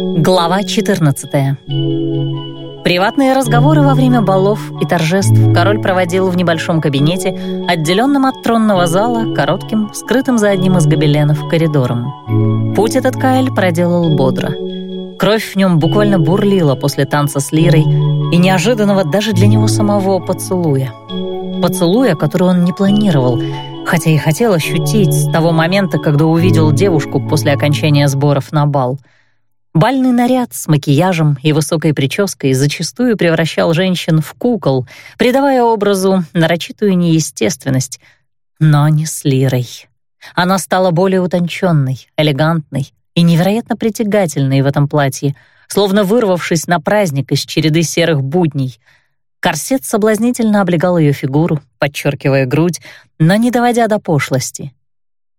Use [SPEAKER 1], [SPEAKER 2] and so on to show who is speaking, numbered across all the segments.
[SPEAKER 1] Глава 14 Приватные разговоры во время балов и торжеств король проводил в небольшом кабинете, отделенном от тронного зала коротким, скрытым за одним из гобеленов коридором. Путь этот Каэль проделал бодро. Кровь в нем буквально бурлила после танца с Лирой и неожиданного даже для него самого поцелуя. Поцелуя, который он не планировал, хотя и хотел ощутить с того момента, когда увидел девушку после окончания сборов на бал — Бальный наряд с макияжем и высокой прической зачастую превращал женщин в кукол, придавая образу нарочитую неестественность, но не с Лирой. Она стала более утонченной, элегантной и невероятно притягательной в этом платье, словно вырвавшись на праздник из череды серых будней. Корсет соблазнительно облегал ее фигуру, подчеркивая грудь, но не доводя до пошлости.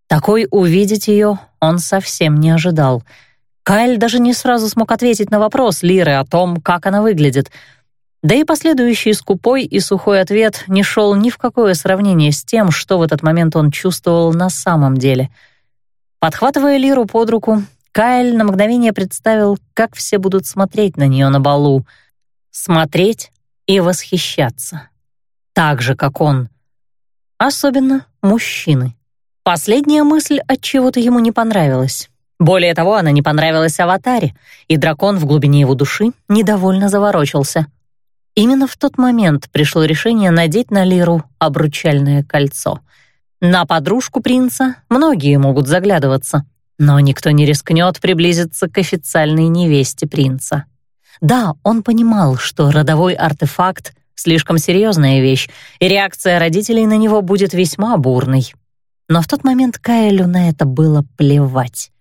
[SPEAKER 1] Такой увидеть ее он совсем не ожидал — Кайл даже не сразу смог ответить на вопрос Лиры о том, как она выглядит. Да и последующий скупой и сухой ответ не шел ни в какое сравнение с тем, что в этот момент он чувствовал на самом деле. Подхватывая Лиру под руку, Кайл на мгновение представил, как все будут смотреть на нее на балу. Смотреть и восхищаться. Так же, как он. Особенно мужчины. Последняя мысль от чего-то ему не понравилась. Более того, она не понравилась Аватаре, и дракон в глубине его души недовольно заворочился. Именно в тот момент пришло решение надеть на Лиру обручальное кольцо. На подружку принца многие могут заглядываться, но никто не рискнет приблизиться к официальной невесте принца. Да, он понимал, что родовой артефакт — слишком серьезная вещь, и реакция родителей на него будет весьма бурной. Но в тот момент Каэлю на это было плевать.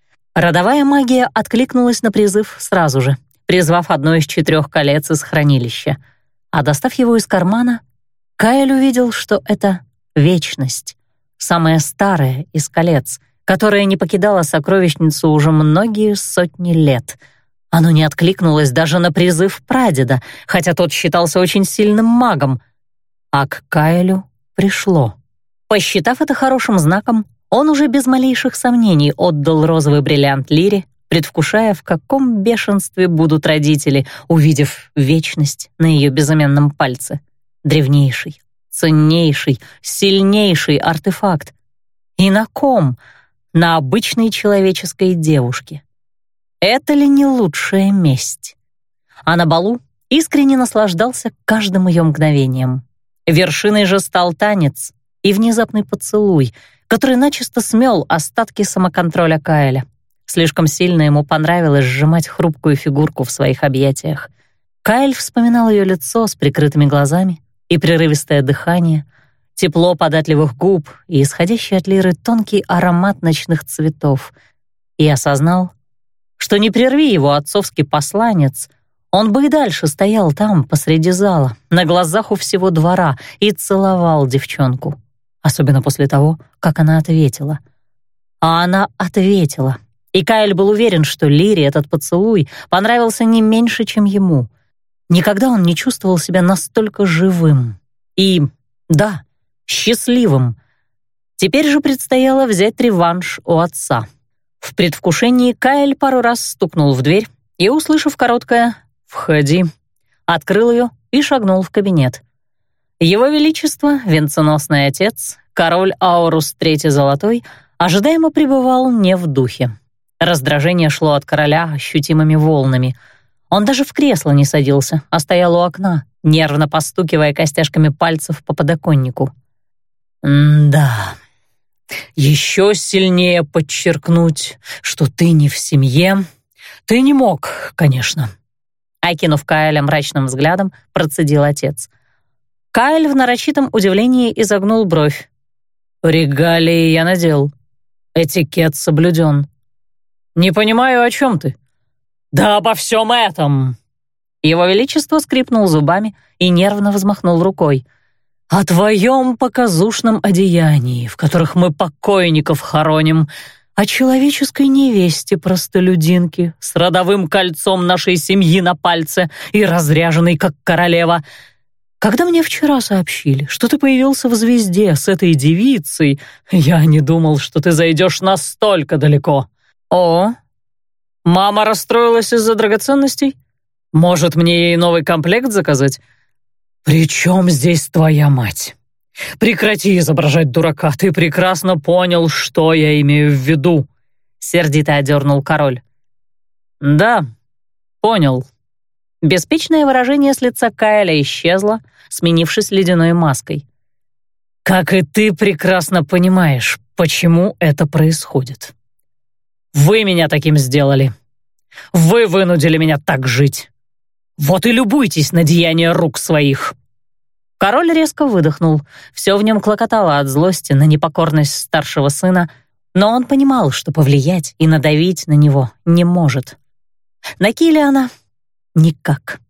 [SPEAKER 1] Родовая магия откликнулась на призыв сразу же, призвав одно из четырех колец из хранилища. А достав его из кармана, Каэль увидел, что это вечность, самое старое из колец, которое не покидало сокровищницу уже многие сотни лет. Оно не откликнулось даже на призыв прадеда, хотя тот считался очень сильным магом. А к Каэлю пришло. Посчитав это хорошим знаком, он уже без малейших сомнений отдал розовый бриллиант Лире, предвкушая, в каком бешенстве будут родители, увидев вечность на ее безымянном пальце. Древнейший, ценнейший, сильнейший артефакт. И на ком? На обычной человеческой девушке. Это ли не лучшая месть? А на балу искренне наслаждался каждым ее мгновением. Вершиной же стал танец и внезапный поцелуй — который начисто смел остатки самоконтроля Каэля. Слишком сильно ему понравилось сжимать хрупкую фигурку в своих объятиях. Каэль вспоминал ее лицо с прикрытыми глазами и прерывистое дыхание, тепло податливых губ и исходящий от Лиры тонкий аромат ночных цветов, и осознал, что не прерви его отцовский посланец, он бы и дальше стоял там, посреди зала, на глазах у всего двора, и целовал девчонку особенно после того, как она ответила. А она ответила. И Кайл был уверен, что Лире этот поцелуй понравился не меньше, чем ему. Никогда он не чувствовал себя настолько живым. И, да, счастливым. Теперь же предстояло взять реванш у отца. В предвкушении Кайл пару раз стукнул в дверь и, услышав короткое «Входи», открыл ее и шагнул в кабинет. Его Величество, венценосный отец, король Аурус III Золотой, ожидаемо пребывал не в духе. Раздражение шло от короля ощутимыми волнами. Он даже в кресло не садился, а стоял у окна, нервно постукивая костяшками пальцев по подоконнику. «Да, еще сильнее подчеркнуть, что ты не в семье. Ты не мог, конечно». Окинув Кайля мрачным взглядом, процедил отец. Кайл в нарочитом удивлении изогнул бровь. «Регалии я надел. Этикет соблюден. Не понимаю, о чем ты?» «Да обо всем этом!» Его Величество скрипнул зубами и нервно взмахнул рукой. «О твоем показушном одеянии, в которых мы покойников хороним, о человеческой невесте простолюдинки с родовым кольцом нашей семьи на пальце и разряженной, как королева, когда мне вчера сообщили, что ты появился в «Звезде» с этой девицей, я не думал, что ты зайдешь настолько далеко. О, Мама расстроилась из-за драгоценностей? Может, мне ей новый комплект заказать? «При чем здесь твоя мать? Прекрати изображать дурака, ты прекрасно понял, что я имею в виду», — сердито одернул король. «Да, понял». Беспечное выражение с лица Кайля исчезло, сменившись ледяной маской. «Как и ты прекрасно понимаешь, почему это происходит. Вы меня таким сделали. Вы вынудили меня так жить. Вот и любуйтесь на деяния рук своих». Король резко выдохнул. Все в нем клокотало от злости на непокорность старшего сына, но он понимал, что повлиять и надавить на него не может. На Килиана никак.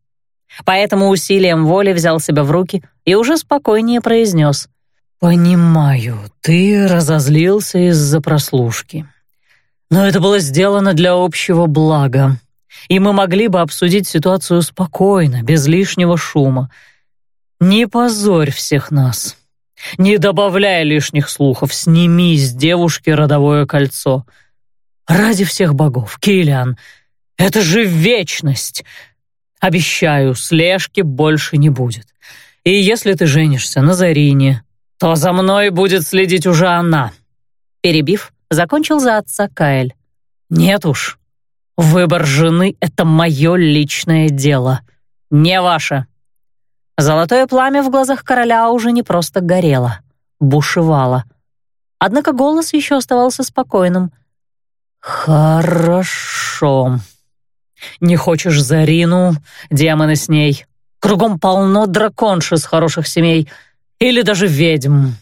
[SPEAKER 1] Поэтому усилием воли взял себя в руки и уже спокойнее произнес. «Понимаю, ты разозлился из-за прослушки. Но это было сделано для общего блага и мы могли бы обсудить ситуацию спокойно, без лишнего шума. Не позорь всех нас. Не добавляй лишних слухов, сними с девушки родовое кольцо. Ради всех богов, Килиан, это же вечность. Обещаю, слежки больше не будет. И если ты женишься на Зарине, то за мной будет следить уже она. Перебив, закончил за отца Каэль. Нет уж, Выбор жены — это мое личное дело, не ваше». Золотое пламя в глазах короля уже не просто горело, бушевало. Однако голос еще оставался спокойным. «Хорошо. Не хочешь Зарину, демоны с ней. Кругом полно драконши с хороших семей. Или даже ведьм.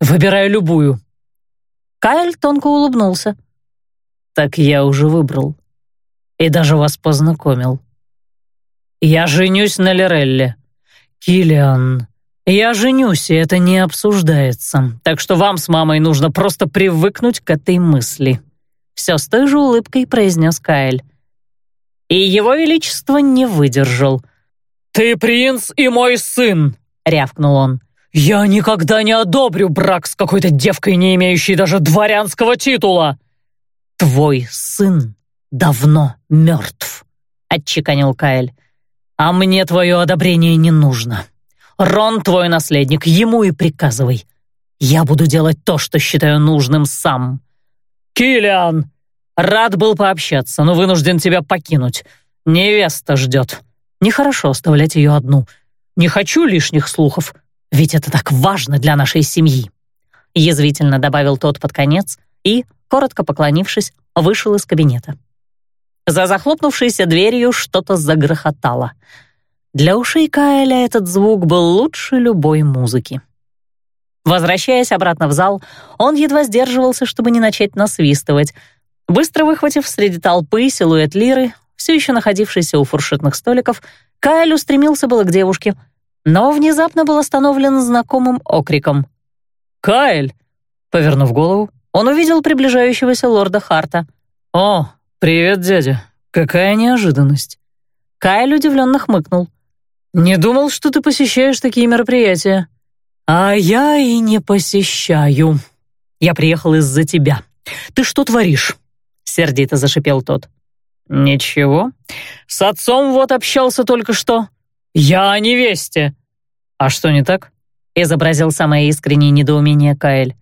[SPEAKER 1] Выбираю любую». Кайль тонко улыбнулся. «Так я уже выбрал и даже вас познакомил. Я женюсь на Лирелле. Килиан, я женюсь, и это не обсуждается, так что вам с мамой нужно просто привыкнуть к этой мысли. Все с той же улыбкой произнес Каэль. И его величество не выдержал. «Ты принц и мой сын!» — рявкнул он. «Я никогда не одобрю брак с какой-то девкой, не имеющей даже дворянского титула!» «Твой сын давно мертв», — отчеканил Каэль. «А мне твое одобрение не нужно. Рон твой наследник, ему и приказывай. Я буду делать то, что считаю нужным сам». «Киллиан!» «Рад был пообщаться, но вынужден тебя покинуть. Невеста ждет. Нехорошо оставлять ее одну. Не хочу лишних слухов, ведь это так важно для нашей семьи». Язвительно добавил тот под конец и, коротко поклонившись, вышел из кабинета. За захлопнувшейся дверью что-то загрохотало. Для ушей Каэля этот звук был лучше любой музыки. Возвращаясь обратно в зал, он едва сдерживался, чтобы не начать насвистывать. Быстро выхватив среди толпы силуэт Лиры, все еще находившийся у фуршетных столиков, Каэль устремился было к девушке, но внезапно был остановлен знакомым окриком. «Каэль!» Повернув голову, он увидел приближающегося лорда Харта. «О, «Привет, дядя. Какая неожиданность». Кайл удивленно хмыкнул. «Не думал, что ты посещаешь такие мероприятия». «А я и не посещаю. Я приехал из-за тебя. Ты что творишь?» Сердито зашипел тот. «Ничего. С отцом вот общался только что. Я о невесте». «А что не так?» изобразил самое искреннее недоумение Каэль.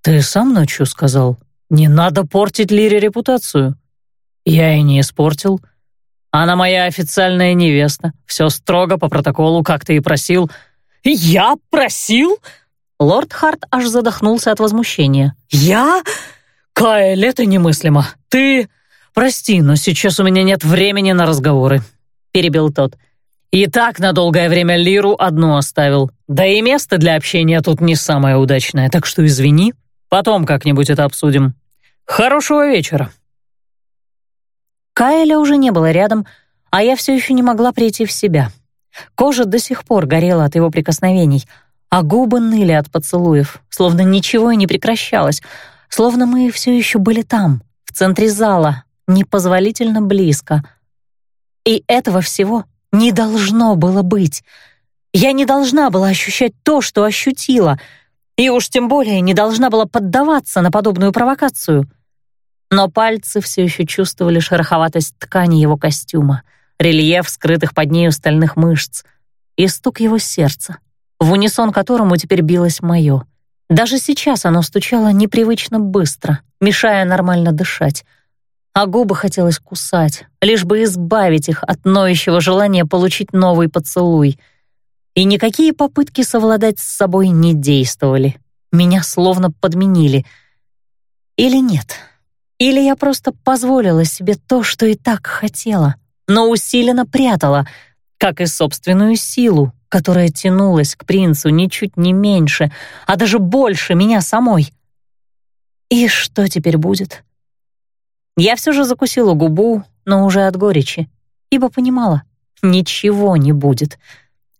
[SPEAKER 1] «Ты сам ночью сказал, не надо портить Лире репутацию. Я и не испортил. Она моя официальная невеста. Все строго по протоколу, как ты и просил. Я просил? Лорд Харт аж задохнулся от возмущения. Я? Каэль, это немыслимо. Ты... Прости, но сейчас у меня нет времени на разговоры. Перебил тот. И так на долгое время Лиру одну оставил. Да и место для общения тут не самое удачное, так что извини. Потом как-нибудь это обсудим. Хорошего вечера. Каэля уже не было рядом, а я все еще не могла прийти в себя. Кожа до сих пор горела от его прикосновений, а губы ныли от поцелуев, словно ничего и не прекращалось, словно мы все еще были там, в центре зала, непозволительно близко. И этого всего не должно было быть. Я не должна была ощущать то, что ощутила, и уж тем более не должна была поддаваться на подобную провокацию — но пальцы все еще чувствовали шероховатость ткани его костюма, рельеф скрытых под нею стальных мышц и стук его сердца, в унисон которому теперь билось мое. Даже сейчас оно стучало непривычно быстро, мешая нормально дышать, а губы хотелось кусать, лишь бы избавить их от ноющего желания получить новый поцелуй. И никакие попытки совладать с собой не действовали. Меня словно подменили. Или нет? Или я просто позволила себе то, что и так хотела, но усиленно прятала, как и собственную силу, которая тянулась к принцу ничуть не меньше, а даже больше меня самой. И что теперь будет? Я все же закусила губу, но уже от горечи, ибо понимала, ничего не будет.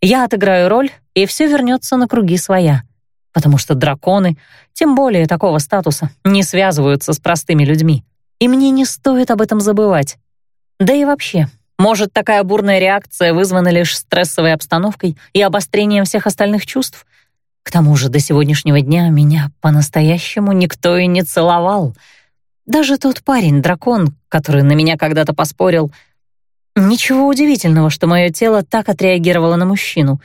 [SPEAKER 1] Я отыграю роль, и все вернется на круги своя — потому что драконы, тем более такого статуса, не связываются с простыми людьми. И мне не стоит об этом забывать. Да и вообще, может, такая бурная реакция вызвана лишь стрессовой обстановкой и обострением всех остальных чувств? К тому же до сегодняшнего дня меня по-настоящему никто и не целовал. Даже тот парень-дракон, который на меня когда-то поспорил. Ничего удивительного, что мое тело так отреагировало на мужчину,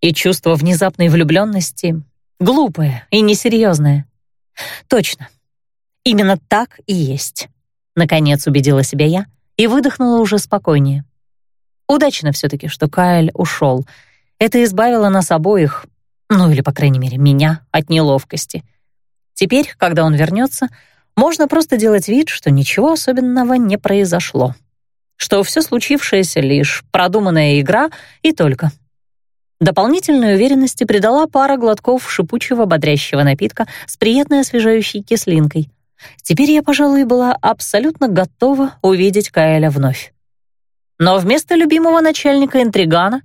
[SPEAKER 1] и чувство внезапной влюбленности Глупая и несерьезная. Точно. Именно так и есть. Наконец убедила себя я и выдохнула уже спокойнее. Удачно все-таки, что Кайл ушел. Это избавило нас обоих, ну или, по крайней мере, меня, от неловкости. Теперь, когда он вернется, можно просто делать вид, что ничего особенного не произошло. Что все случившееся — лишь продуманная игра и только — Дополнительной уверенности придала пара глотков шипучего бодрящего напитка с приятной освежающей кислинкой. Теперь я, пожалуй, была абсолютно готова увидеть Каэля вновь. Но вместо любимого начальника интригана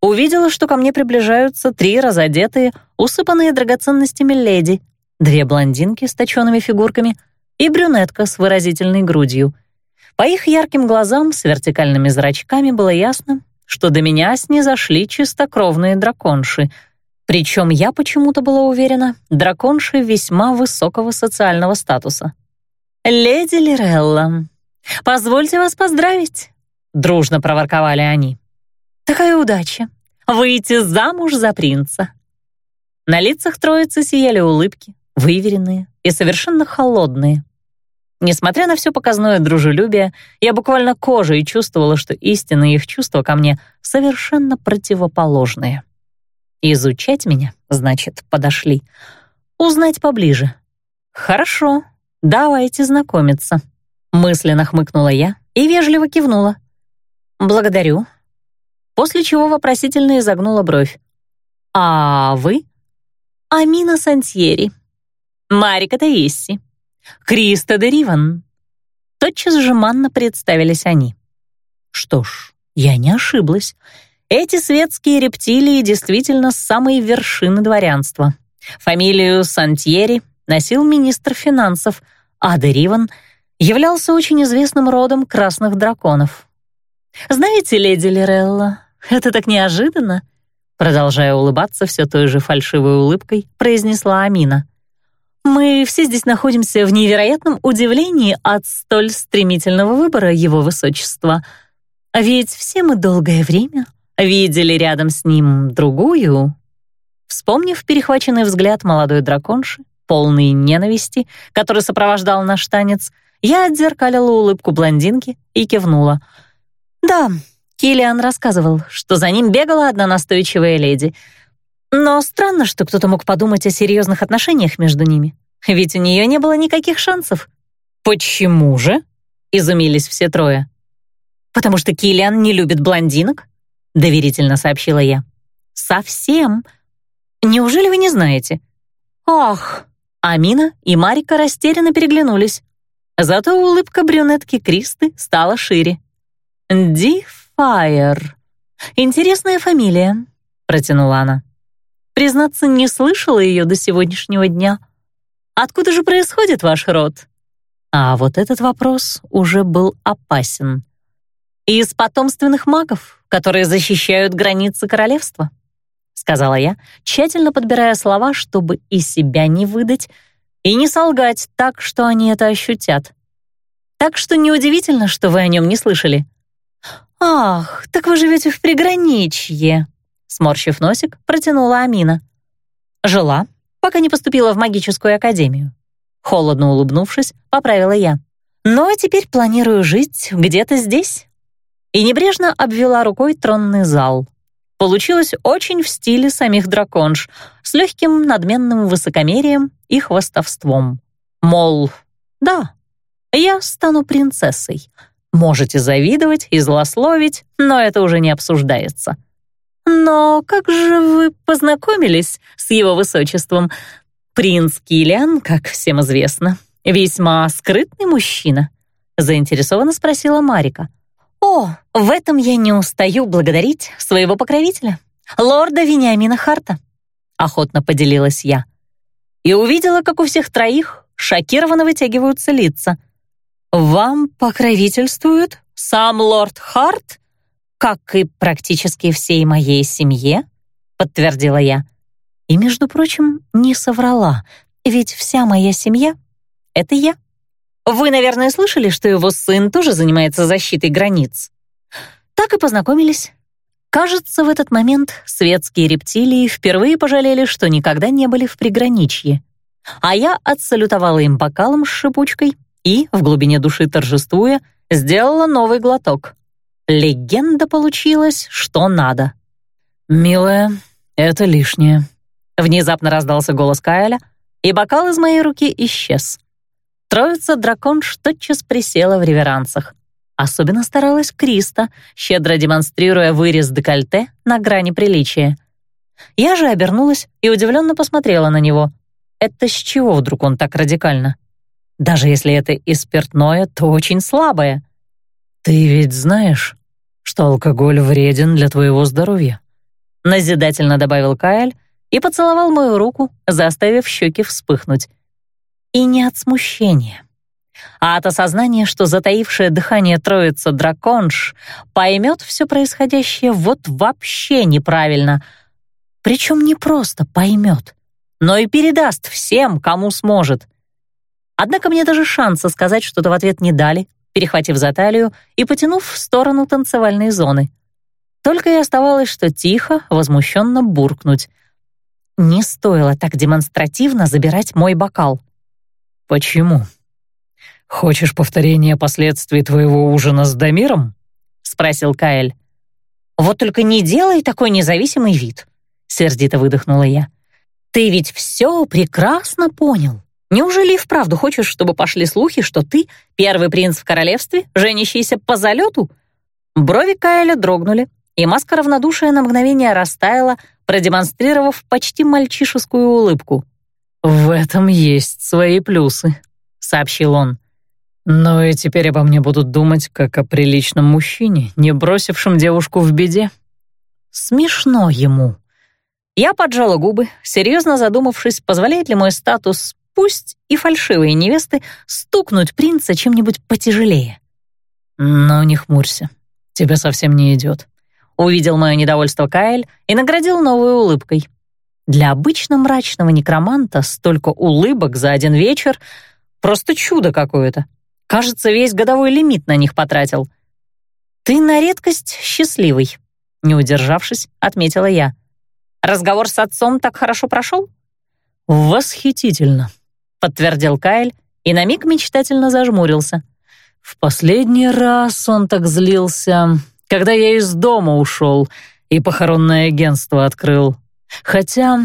[SPEAKER 1] увидела, что ко мне приближаются три разодетые, усыпанные драгоценностями леди, две блондинки с точёными фигурками и брюнетка с выразительной грудью. По их ярким глазам с вертикальными зрачками было ясно, что до меня снизошли чистокровные драконши. Причем я почему-то была уверена, драконши весьма высокого социального статуса. «Леди Лирелла, позвольте вас поздравить», — дружно проворковали они. «Такая удача — выйти замуж за принца». На лицах троицы сияли улыбки, выверенные и совершенно холодные. Несмотря на все показное дружелюбие, я буквально кожей чувствовала, что истинные их чувства ко мне совершенно противоположные. Изучать меня, значит, подошли. Узнать поближе. Хорошо, давайте знакомиться. Мысленно хмыкнула я и вежливо кивнула. Благодарю. После чего вопросительно изогнула бровь. А вы? Амина Сантьери. Марика Таисси. Криста де Риван». Тотчас же манно представились они. Что ж, я не ошиблась. Эти светские рептилии действительно с самой вершины дворянства. Фамилию Сантьери носил министр финансов, а де Риван являлся очень известным родом красных драконов. «Знаете, леди Лирелла, это так неожиданно», продолжая улыбаться все той же фальшивой улыбкой, произнесла Амина. Мы все здесь находимся в невероятном удивлении от столь стремительного выбора его высочества. Ведь все мы долгое время видели рядом с ним другую. Вспомнив перехваченный взгляд молодой драконши, полный ненависти, который сопровождал наш танец, я отзеркалила улыбку блондинки и кивнула. Да, Килиан рассказывал, что за ним бегала одна настойчивая леди — но странно, что кто-то мог подумать о серьезных отношениях между ними. Ведь у нее не было никаких шансов. «Почему же?» — изумились все трое. «Потому что Киллиан не любит блондинок», — доверительно сообщила я. «Совсем? Неужели вы не знаете?» «Ах!» Амина и Марика растерянно переглянулись. Зато улыбка брюнетки Кристы стала шире. «Ди Файер. Интересная фамилия», — протянула она. Признаться, не слышала ее до сегодняшнего дня. Откуда же происходит ваш род? А вот этот вопрос уже был опасен. Из потомственных магов, которые защищают границы королевства, сказала я, тщательно подбирая слова, чтобы и себя не выдать, и не солгать так, что они это ощутят. Так что неудивительно, что вы о нем не слышали. «Ах, так вы живете в приграничье», — сморщив носик, протянула Амина. «Жила, пока не поступила в магическую академию». Холодно улыбнувшись, поправила я. «Но теперь планирую жить где-то здесь». И небрежно обвела рукой тронный зал. Получилось очень в стиле самих драконж, с легким надменным высокомерием и хвастовством. Мол, да, я стану принцессой. Можете завидовать и злословить, но это уже не обсуждается. Но как же вы познакомились с его высочеством? Принц Килиан, как всем известно, весьма скрытный мужчина, заинтересованно спросила Марика. В этом я не устаю благодарить своего покровителя, лорда Вениамина Харта, охотно поделилась я. И увидела, как у всех троих шокированно вытягиваются лица. «Вам покровительствует сам лорд Харт, как и практически всей моей семье?» — подтвердила я. И, между прочим, не соврала, ведь вся моя семья — это я. Вы, наверное, слышали, что его сын тоже занимается защитой границ. Так и познакомились. Кажется, в этот момент светские рептилии впервые пожалели, что никогда не были в приграничье. А я отсалютовала им бокалом с шипучкой и, в глубине души торжествуя, сделала новый глоток. Легенда получилась, что надо. «Милая, это лишнее», — внезапно раздался голос Кайля, и бокал из моей руки исчез. Троица дракон тотчас присела в реверансах. Особенно старалась Криста, щедро демонстрируя вырез декольте на грани приличия. Я же обернулась и удивленно посмотрела на него. Это с чего вдруг он так радикально? Даже если это и спиртное, то очень слабое. «Ты ведь знаешь, что алкоголь вреден для твоего здоровья?» Назидательно добавил Каэль и поцеловал мою руку, заставив щеки вспыхнуть. И не от смущения, а от осознания, что затаившее дыхание троица драконш поймет все происходящее вот вообще неправильно. Причем не просто поймет, но и передаст всем, кому сможет — Однако мне даже шанса сказать что-то в ответ не дали, перехватив за талию и потянув в сторону танцевальной зоны. Только и оставалось, что тихо, возмущенно буркнуть. Не стоило так демонстративно забирать мой бокал. «Почему? Хочешь повторения последствий твоего ужина с Дамиром?» — спросил Каэль. «Вот только не делай такой независимый вид», — сердито выдохнула я. «Ты ведь все прекрасно понял. Неужели и вправду хочешь, чтобы пошли слухи, что ты первый принц в королевстве, женящийся по залету?» Брови Кайля дрогнули, и маска равнодушия на мгновение растаяла, продемонстрировав почти мальчишескую улыбку. «В этом есть свои плюсы», — сообщил он. «Но и теперь обо мне будут думать, как о приличном мужчине, не бросившем девушку в беде». Смешно ему. Я поджала губы, серьезно задумавшись, позволяет ли мой статус пусть и фальшивые невесты, стукнуть принца чем-нибудь потяжелее. «Но не хмурься, тебе совсем не идет», — увидел мое недовольство Каэль и наградил новой улыбкой. Для обычно мрачного некроманта столько улыбок за один вечер — просто чудо какое-то. Кажется, весь годовой лимит на них потратил. «Ты на редкость счастливый», — не удержавшись, отметила я. «Разговор с отцом так хорошо прошел?» «Восхитительно», — подтвердил Кайл и на миг мечтательно зажмурился. «В последний раз он так злился, когда я из дома ушел и похоронное агентство открыл. Хотя,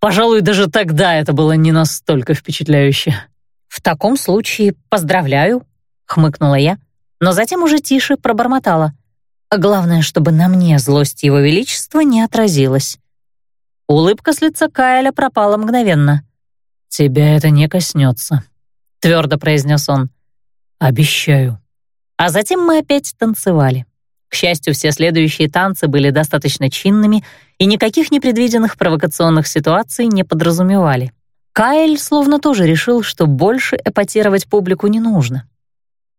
[SPEAKER 1] пожалуй, даже тогда это было не настолько впечатляюще». «В таком случае поздравляю», — хмыкнула я, но затем уже тише пробормотала. «Главное, чтобы на мне злость его величества не отразилась». Улыбка с лица Кайля пропала мгновенно. «Тебя это не коснется», — твердо произнес он. «Обещаю». А затем мы опять танцевали. К счастью, все следующие танцы были достаточно чинными и никаких непредвиденных провокационных ситуаций не подразумевали. Каэль словно тоже решил, что больше эпатировать публику не нужно.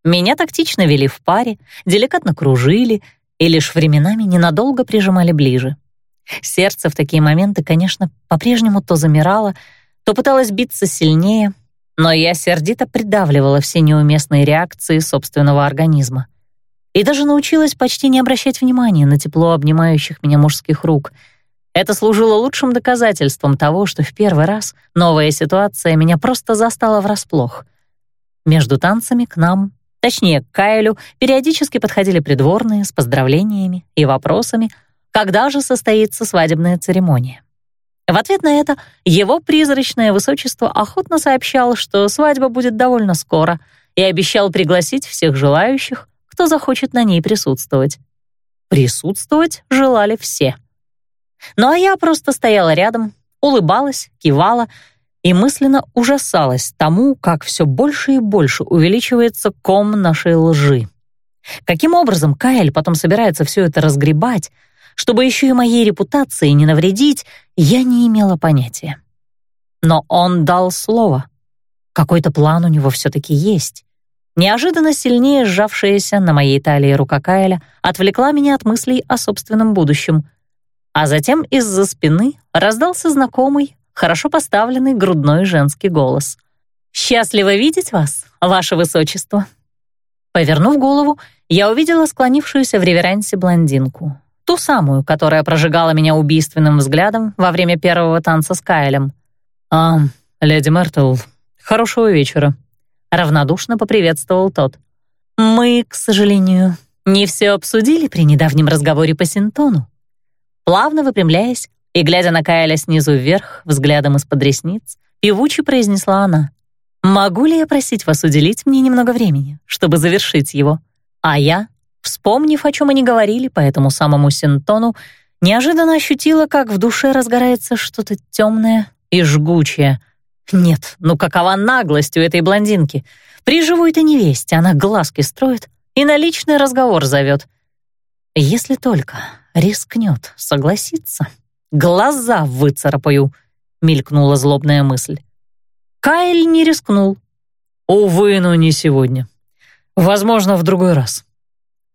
[SPEAKER 1] Меня тактично вели в паре, деликатно кружили и лишь временами ненадолго прижимали ближе. Сердце в такие моменты, конечно, по-прежнему то замирало, то пыталась биться сильнее, но я сердито придавливала все неуместные реакции собственного организма. И даже научилась почти не обращать внимания на тепло обнимающих меня мужских рук. Это служило лучшим доказательством того, что в первый раз новая ситуация меня просто застала врасплох. Между танцами к нам, точнее, к Кайлю, периодически подходили придворные с поздравлениями и вопросами, когда же состоится свадебная церемония. В ответ на это его призрачное высочество охотно сообщал, что свадьба будет довольно скоро, и обещал пригласить всех желающих, кто захочет на ней присутствовать. Присутствовать желали все. Ну а я просто стояла рядом, улыбалась, кивала и мысленно ужасалась тому, как все больше и больше увеличивается ком нашей лжи. Каким образом Каэль потом собирается все это разгребать, чтобы еще и моей репутации не навредить, я не имела понятия. Но он дал слово. Какой-то план у него все-таки есть. Неожиданно сильнее сжавшаяся на моей талии рука Кайля отвлекла меня от мыслей о собственном будущем. А затем из-за спины раздался знакомый, хорошо поставленный грудной женский голос. «Счастливо видеть вас, ваше высочество!» Повернув голову, я увидела склонившуюся в реверансе блондинку. Ту самую, которая прожигала меня убийственным взглядом во время первого танца с Кайлем. «А, леди Мертл, хорошего вечера», — равнодушно поприветствовал тот. «Мы, к сожалению, не все обсудили при недавнем разговоре по Синтону». Плавно выпрямляясь и глядя на Кайля снизу вверх, взглядом из-под ресниц, певуче произнесла она. «Могу ли я просить вас уделить мне немного времени, чтобы завершить его? А я Вспомнив, о чем они говорили по этому самому синтону, неожиданно ощутила, как в душе разгорается что-то темное и жгучее. Нет, ну какова наглость у этой блондинки? При живой-то невесте она глазки строит и на личный разговор зовет. Если только рискнет согласиться, глаза выцарапаю, мелькнула злобная мысль. Кайл не рискнул. Увы, но не сегодня. Возможно, в другой раз.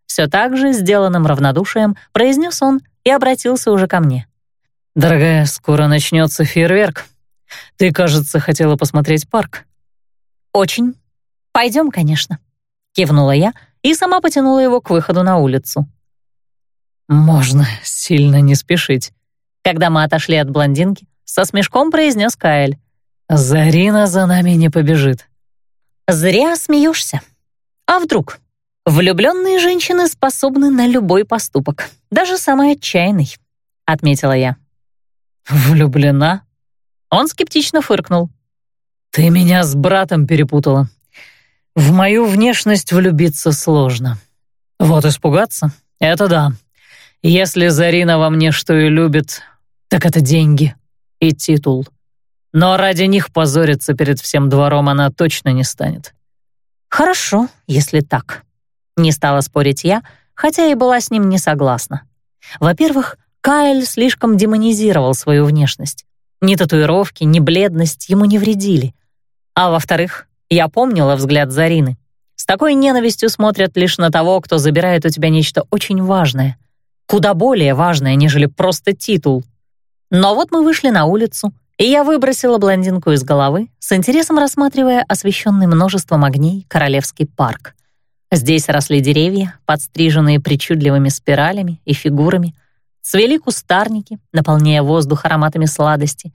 [SPEAKER 1] Все так же, сделанным равнодушием, произнес он и обратился уже ко мне. «Дорогая, скоро начнется фейерверк. Ты, кажется, хотела посмотреть парк». «Очень. Пойдем, конечно», — кивнула я и сама потянула его к выходу на улицу. «Можно сильно не спешить». Когда мы отошли от блондинки, со смешком произнес Каэль. «Зарина за нами не побежит». «Зря смеешься. А вдруг?» «Влюбленные женщины способны на любой поступок, даже самый отчаянный», — отметила я. «Влюблена?» Он скептично фыркнул. «Ты меня с братом перепутала. В мою внешность влюбиться сложно. Вот испугаться — это да. Если Зарина во мне что и любит, так это деньги и титул. Но ради них позориться перед всем двором она точно не станет». «Хорошо, если так», не стала спорить я, хотя и была с ним не согласна. Во-первых, Кайл слишком демонизировал свою внешность. Ни татуировки, ни бледность ему не вредили. А во-вторых, я помнила взгляд Зарины. С такой ненавистью смотрят лишь на того, кто забирает у тебя нечто очень важное. Куда более важное, нежели просто титул. Но вот мы вышли на улицу, и я выбросила блондинку из головы, с интересом рассматривая освещенный множеством огней Королевский парк. Здесь росли деревья, подстриженные причудливыми спиралями и фигурами, цвели кустарники, наполняя воздух ароматами сладости,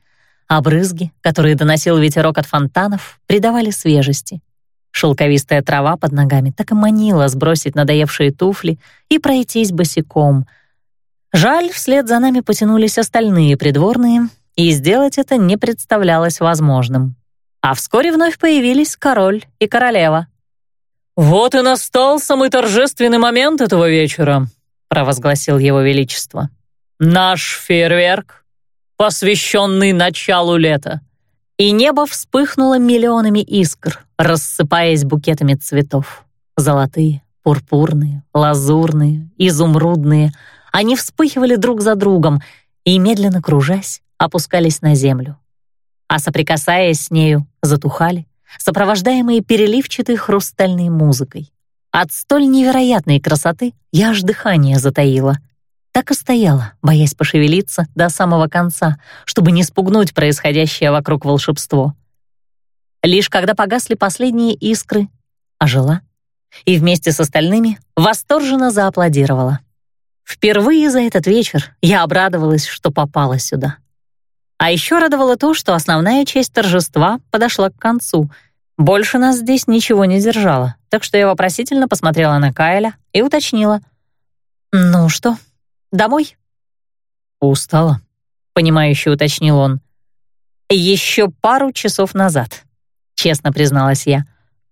[SPEAKER 1] а брызги, которые доносил ветерок от фонтанов, придавали свежести. Шелковистая трава под ногами так и манила сбросить надоевшие туфли и пройтись босиком. Жаль, вслед за нами потянулись остальные придворные, и сделать это не представлялось возможным. А вскоре вновь появились король и королева — «Вот и настал самый торжественный момент этого вечера», — провозгласил его величество. «Наш фейерверк, посвященный началу лета». И небо вспыхнуло миллионами искр, рассыпаясь букетами цветов. Золотые, пурпурные, лазурные, изумрудные. Они вспыхивали друг за другом и, медленно кружась, опускались на землю. А соприкасаясь с нею, затухали, сопровождаемые переливчатой хрустальной музыкой. От столь невероятной красоты я аж дыхание затаила. Так и стояла, боясь пошевелиться до самого конца, чтобы не спугнуть происходящее вокруг волшебство. Лишь когда погасли последние искры, ожила и вместе с остальными восторженно зааплодировала. Впервые за этот вечер я обрадовалась, что попала сюда. А еще радовало то, что основная часть торжества подошла к концу. Больше нас здесь ничего не держало, так что я вопросительно посмотрела на Кайля и уточнила. «Ну что, домой?»
[SPEAKER 2] «Устала», — понимающе уточнил он.
[SPEAKER 1] «Еще пару часов назад», — честно призналась я.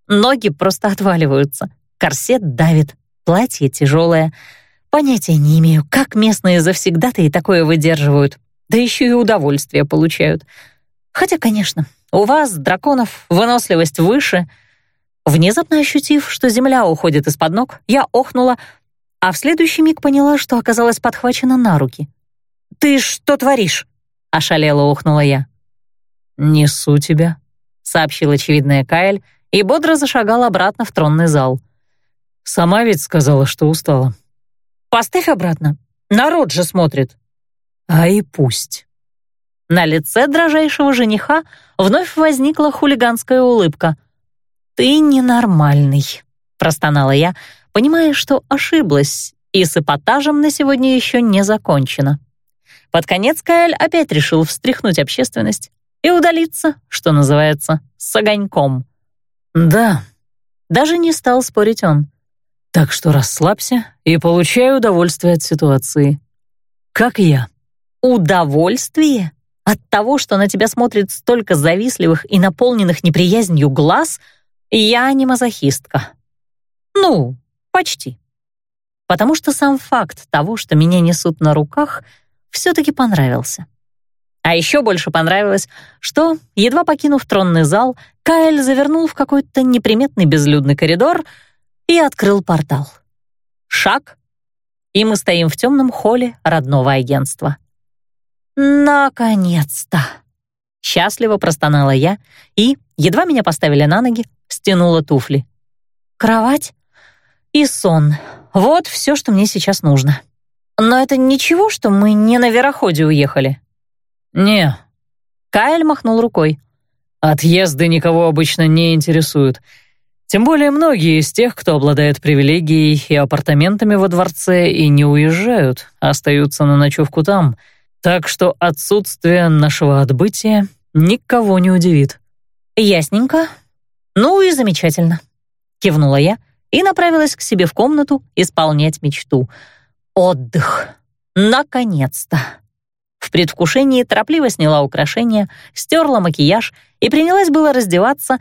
[SPEAKER 1] «Ноги просто отваливаются, корсет давит, платье тяжелое. Понятия не имею, как местные завсегдатые такое выдерживают, да еще и удовольствие получают. Хотя, конечно, у вас, драконов, выносливость выше. Внезапно ощутив, что земля уходит из-под ног, я охнула, а в следующий миг поняла, что оказалась подхвачена на руки. «Ты что творишь?» — ошалела охнула я.
[SPEAKER 2] «Несу тебя», — сообщил очевидная Каэль и бодро зашагал обратно в тронный зал. «Сама ведь сказала, что устала».
[SPEAKER 1] Поставь обратно. Народ же смотрит.
[SPEAKER 2] А и пусть.
[SPEAKER 1] На лице дрожайшего жениха вновь возникла хулиганская улыбка. «Ты ненормальный», — простонала я, понимая, что ошиблась, и с эпатажем на сегодня еще не закончено. Под конец Каэль опять решил встряхнуть общественность и удалиться, что называется, с огоньком.
[SPEAKER 2] «Да», —
[SPEAKER 1] даже не стал спорить он.
[SPEAKER 2] Так что расслабься и получай удовольствие от ситуации. Как я.
[SPEAKER 1] Удовольствие? От того, что на тебя смотрит столько завистливых и наполненных неприязнью глаз, я не мазохистка. Ну, почти. Потому что сам факт того, что меня несут на руках, все-таки понравился. А еще больше понравилось, что, едва покинув тронный зал, Кайл завернул в какой-то неприметный безлюдный коридор — и открыл портал. Шаг, и мы стоим в темном холле родного агентства. «Наконец-то!» Счастливо простонала я и, едва меня поставили на ноги, стянула туфли. Кровать и сон — вот все, что мне сейчас нужно. Но это ничего, что мы не на вероходе уехали?
[SPEAKER 2] «Не».
[SPEAKER 1] Кайл махнул рукой.
[SPEAKER 2] «Отъезды никого обычно не интересуют. Тем более многие из тех, кто обладает привилегией и апартаментами во дворце и не уезжают, а остаются на ночевку там, так что отсутствие нашего отбытия никого не удивит.
[SPEAKER 1] Ясненько. Ну и замечательно. Кивнула я и направилась к себе в комнату исполнять мечту. Отдых. Наконец-то. В предвкушении торопливо сняла украшения, стерла макияж и принялась было раздеваться,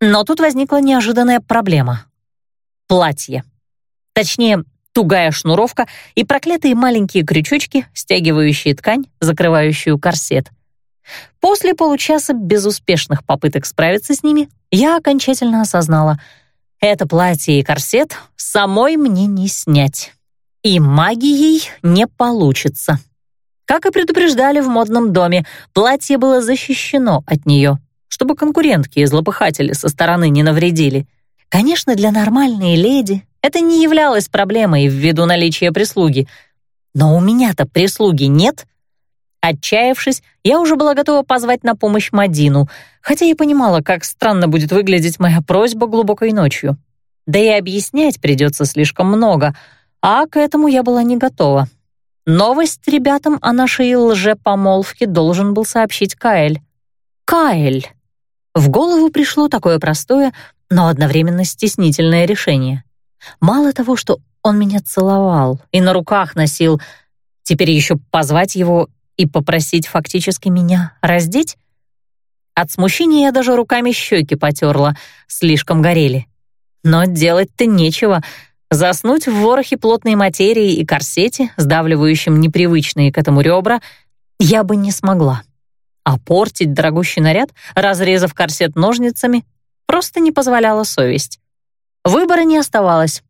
[SPEAKER 1] но тут возникла неожиданная проблема. Платье. Точнее, тугая шнуровка и проклятые маленькие крючочки, стягивающие ткань, закрывающую корсет. После получаса безуспешных попыток справиться с ними, я окончательно осознала — это платье и корсет самой мне не снять. И магией не получится. Как и предупреждали в модном доме, платье было защищено от нее чтобы конкурентки и злопыхатели со стороны не навредили. Конечно, для нормальной леди это не являлось проблемой ввиду наличия прислуги. Но у меня-то прислуги нет. Отчаявшись, я уже была готова позвать на помощь Мадину, хотя и понимала, как странно будет выглядеть моя просьба глубокой ночью. Да и объяснять придется слишком много, а к этому я была не готова. Новость ребятам о нашей лжепомолвке должен был сообщить Каэль. Каэль! В голову пришло такое простое, но одновременно стеснительное решение. Мало того, что он меня целовал и на руках носил, теперь еще позвать его и попросить фактически меня раздеть? От смущения я даже руками щеки потерла, слишком горели. Но делать-то нечего. Заснуть в ворохе плотной материи и корсете, сдавливающем непривычные к этому ребра, я бы не смогла а портить дорогущий наряд, разрезав корсет ножницами, просто не позволяла совесть. Выбора не оставалось.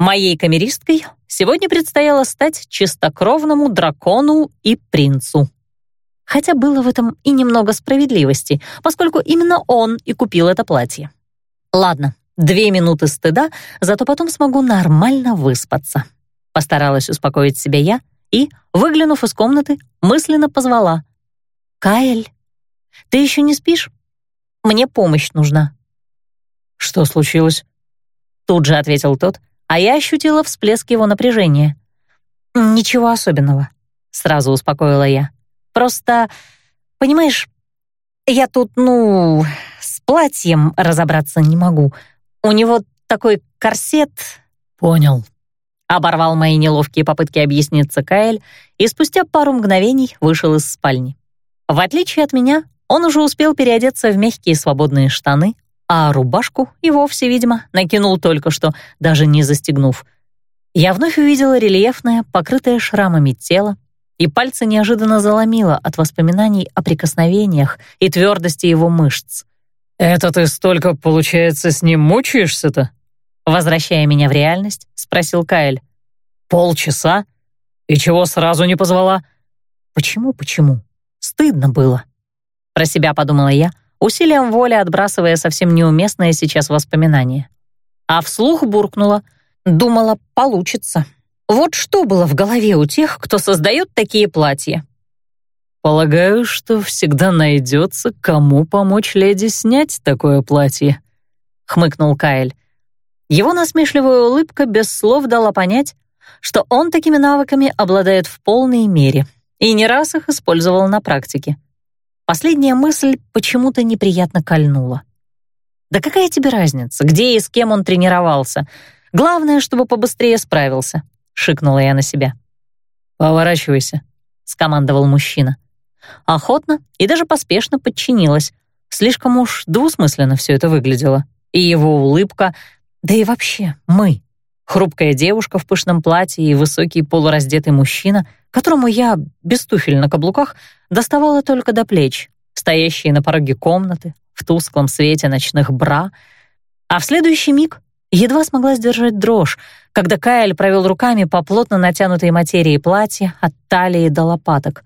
[SPEAKER 1] Моей камеристкой сегодня предстояло стать чистокровному дракону и принцу. Хотя было в этом и немного справедливости, поскольку именно он и купил это платье. Ладно, две минуты стыда, зато потом смогу нормально выспаться. Постаралась успокоить себя я и, выглянув из комнаты, мысленно позвала. «Каэль, ты еще не спишь?» Мне помощь нужна».
[SPEAKER 2] «Что случилось?»
[SPEAKER 1] Тут же ответил тот, а я ощутила всплеск его напряжения. «Ничего особенного», — сразу успокоила я. «Просто, понимаешь, я тут, ну, с платьем разобраться не могу. У него такой корсет...»
[SPEAKER 2] «Понял», —
[SPEAKER 1] оборвал мои неловкие попытки объясниться Каэль и спустя пару мгновений вышел из спальни. В отличие от меня, он уже успел переодеться в мягкие свободные штаны, а рубашку и вовсе, видимо, накинул только что, даже не застегнув. Я вновь увидела рельефное, покрытое шрамами тело, и пальцы неожиданно заломило от воспоминаний о прикосновениях и твердости его мышц.
[SPEAKER 2] «Это ты столько, получается, с ним мучаешься-то?»
[SPEAKER 1] Возвращая меня в реальность, спросил Каэль.
[SPEAKER 2] «Полчаса? И чего сразу не позвала?»
[SPEAKER 1] «Почему, почему? Стыдно было». Про себя подумала я, усилием воли отбрасывая совсем неуместное сейчас воспоминание. А вслух буркнула, думала, получится. Вот что было в голове у тех, кто создает такие платья.
[SPEAKER 2] «Полагаю, что всегда найдется, кому помочь леди снять такое платье», — хмыкнул Кайл.
[SPEAKER 1] Его насмешливая улыбка без слов дала понять, что он такими навыками обладает в полной мере и не раз их использовал на практике. Последняя мысль почему-то неприятно кольнула. Да какая тебе разница, где и с кем он тренировался? Главное, чтобы побыстрее справился, шикнула я на себя.
[SPEAKER 2] Поворачивайся,
[SPEAKER 1] скомандовал мужчина. Охотно и даже поспешно подчинилась. Слишком уж двусмысленно все это выглядело. И его улыбка, да и вообще мы. Хрупкая девушка в пышном платье и высокий полураздетый мужчина, которому я, без туфель на каблуках, доставала только до плеч, стоящие на пороге комнаты, в тусклом свете ночных бра. А в следующий миг едва смогла сдержать дрожь, когда Кайл провел руками по плотно натянутой материи платья от талии до лопаток.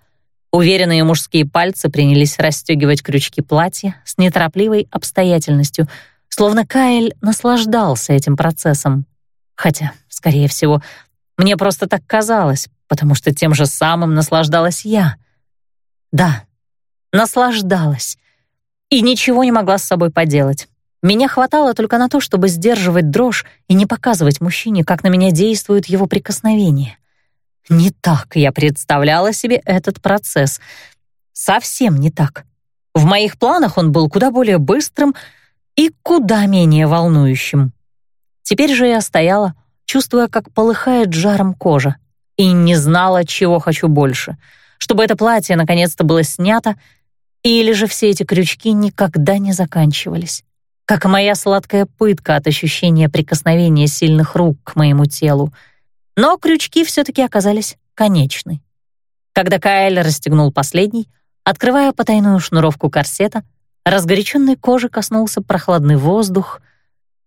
[SPEAKER 1] Уверенные мужские пальцы принялись расстегивать крючки платья с неторопливой обстоятельностью, словно Кайл наслаждался этим процессом. Хотя, скорее всего, мне просто так казалось, потому что тем же самым наслаждалась я. Да, наслаждалась. И ничего не могла с собой поделать. Меня хватало только на то, чтобы сдерживать дрожь и не показывать мужчине, как на меня действуют его прикосновения. Не так я представляла себе этот процесс. Совсем не так. В моих планах он был куда более быстрым и куда менее волнующим. Теперь же я стояла, чувствуя, как полыхает жаром кожа, и не знала, чего хочу больше. Чтобы это платье наконец-то было снято, или же все эти крючки никогда не заканчивались. Как моя сладкая пытка от ощущения прикосновения сильных рук к моему телу. Но крючки все-таки оказались конечны. Когда Каэль расстегнул последний, открывая потайную шнуровку корсета, разгоряченной кожи коснулся прохладный воздух —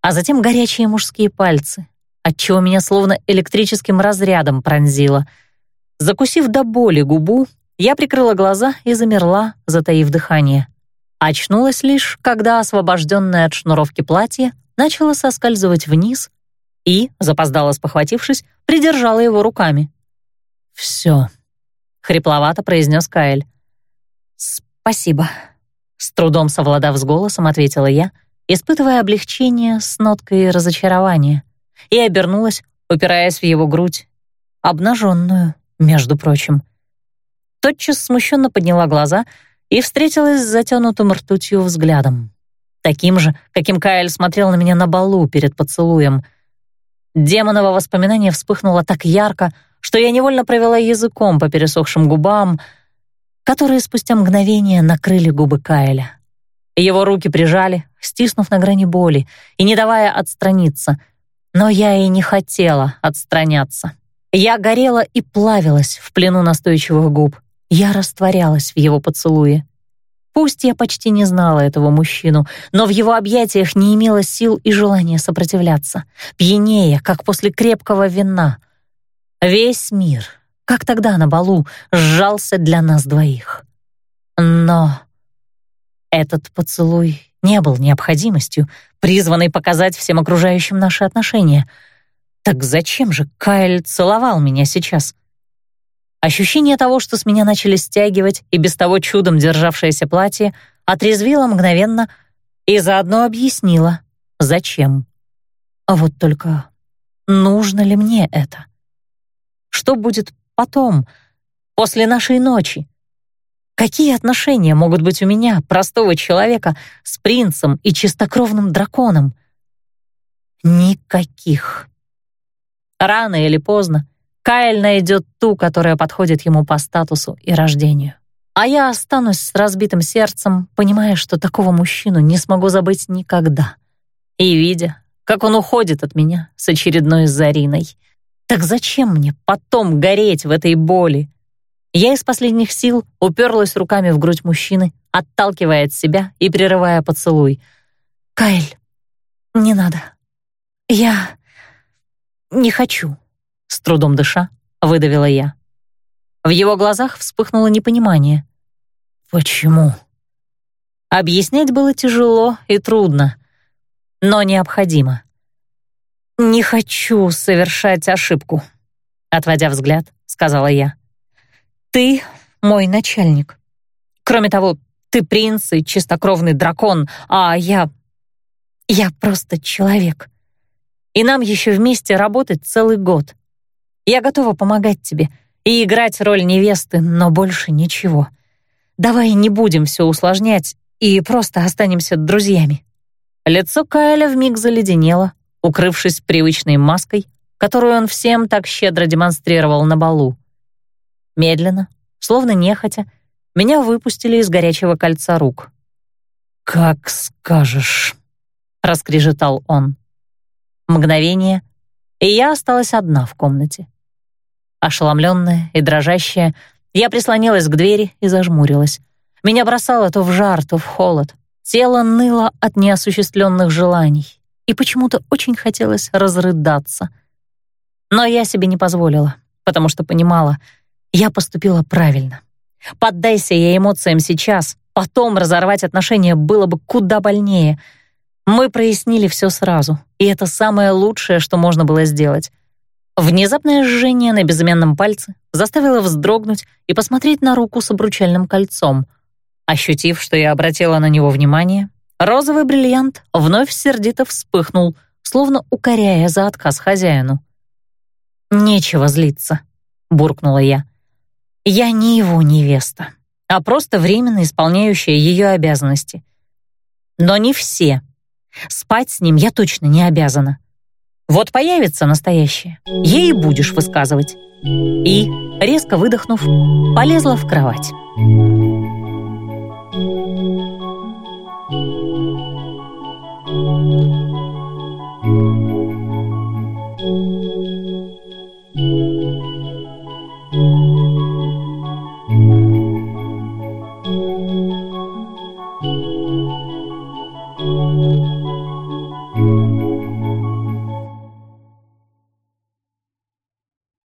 [SPEAKER 1] а затем горячие мужские пальцы, отчего меня словно электрическим разрядом пронзило. Закусив до боли губу, я прикрыла глаза и замерла, затаив дыхание. Очнулась лишь, когда освобожденное от шнуровки платье начало соскальзывать вниз и, запоздало спохватившись, придержала его руками.
[SPEAKER 2] «Все», — хрипловато произнес Каэль.
[SPEAKER 1] «Спасибо», — с трудом совладав с голосом, ответила я — испытывая облегчение с ноткой разочарования, и обернулась, упираясь в его грудь, обнаженную, между прочим. Тотчас смущенно подняла глаза и встретилась с затянутым ртутью взглядом. Таким же, каким Кайл смотрел на меня на балу перед поцелуем. Демоново воспоминание вспыхнуло так ярко, что я невольно провела языком по пересохшим губам, которые спустя мгновение накрыли губы Кайля. Его руки прижали, стиснув на грани боли и не давая отстраниться. Но я и не хотела отстраняться. Я горела и плавилась в плену настойчивых губ. Я растворялась в его поцелуе. Пусть я почти не знала этого мужчину, но в его объятиях не имела сил и желания сопротивляться, пьянее, как после крепкого вина. Весь мир, как тогда на балу, сжался для нас двоих. Но этот поцелуй не был необходимостью, призванной показать всем окружающим наши отношения. Так зачем же Кайл целовал меня сейчас? Ощущение того, что с меня начали стягивать и без того чудом державшееся платье, отрезвило мгновенно, И заодно объяснила, зачем. А вот только нужно ли мне это? Что будет потом, после нашей ночи? Какие отношения могут быть у меня, простого человека, с принцем и чистокровным драконом? Никаких. Рано или поздно Кайл найдет ту, которая подходит ему по статусу и рождению. А я останусь с разбитым сердцем, понимая, что такого мужчину не смогу забыть никогда. И видя, как он уходит от меня с очередной Зариной. Так зачем мне потом гореть в этой боли? Я из последних сил уперлась руками в грудь мужчины, отталкивая от себя и прерывая поцелуй. «Кайл, не надо. Я не хочу», — с трудом дыша выдавила я. В его глазах вспыхнуло непонимание. «Почему?» Объяснять было тяжело и трудно, но необходимо. «Не хочу совершать ошибку», — отводя взгляд, сказала я. «Ты мой начальник. Кроме того, ты принц и чистокровный дракон, а я... я просто человек. И нам еще вместе работать целый год. Я готова помогать тебе, — и играть роль невесты, но больше ничего. Давай не будем все усложнять и просто останемся друзьями». Лицо Кайля вмиг заледенело, укрывшись привычной маской, которую он всем так щедро демонстрировал на балу. Медленно, словно нехотя, меня выпустили из горячего кольца рук. «Как скажешь», — раскрежетал он. Мгновение, и я осталась одна в комнате. Ошеломленная и дрожащая, я прислонилась к двери и зажмурилась. Меня бросало то в жар, то в холод. Тело ныло от неосуществленных желаний, и почему-то очень хотелось разрыдаться. Но я себе не позволила, потому что понимала, я поступила правильно. Поддайся я эмоциям сейчас, потом разорвать отношения было бы куда больнее. Мы прояснили все сразу, и это самое лучшее, что можно было сделать. Внезапное жжение на безымянном пальце заставило вздрогнуть и посмотреть на руку с обручальным кольцом. Ощутив, что я обратила на него внимание, розовый бриллиант вновь сердито вспыхнул, словно укоряя за отказ хозяину. «Нечего злиться», — буркнула я. «Я не его невеста, а просто временно исполняющая ее обязанности. Но не все. Спать с ним я точно не обязана. Вот появится настоящее, ей будешь высказывать. И, резко выдохнув, полезла в кровать.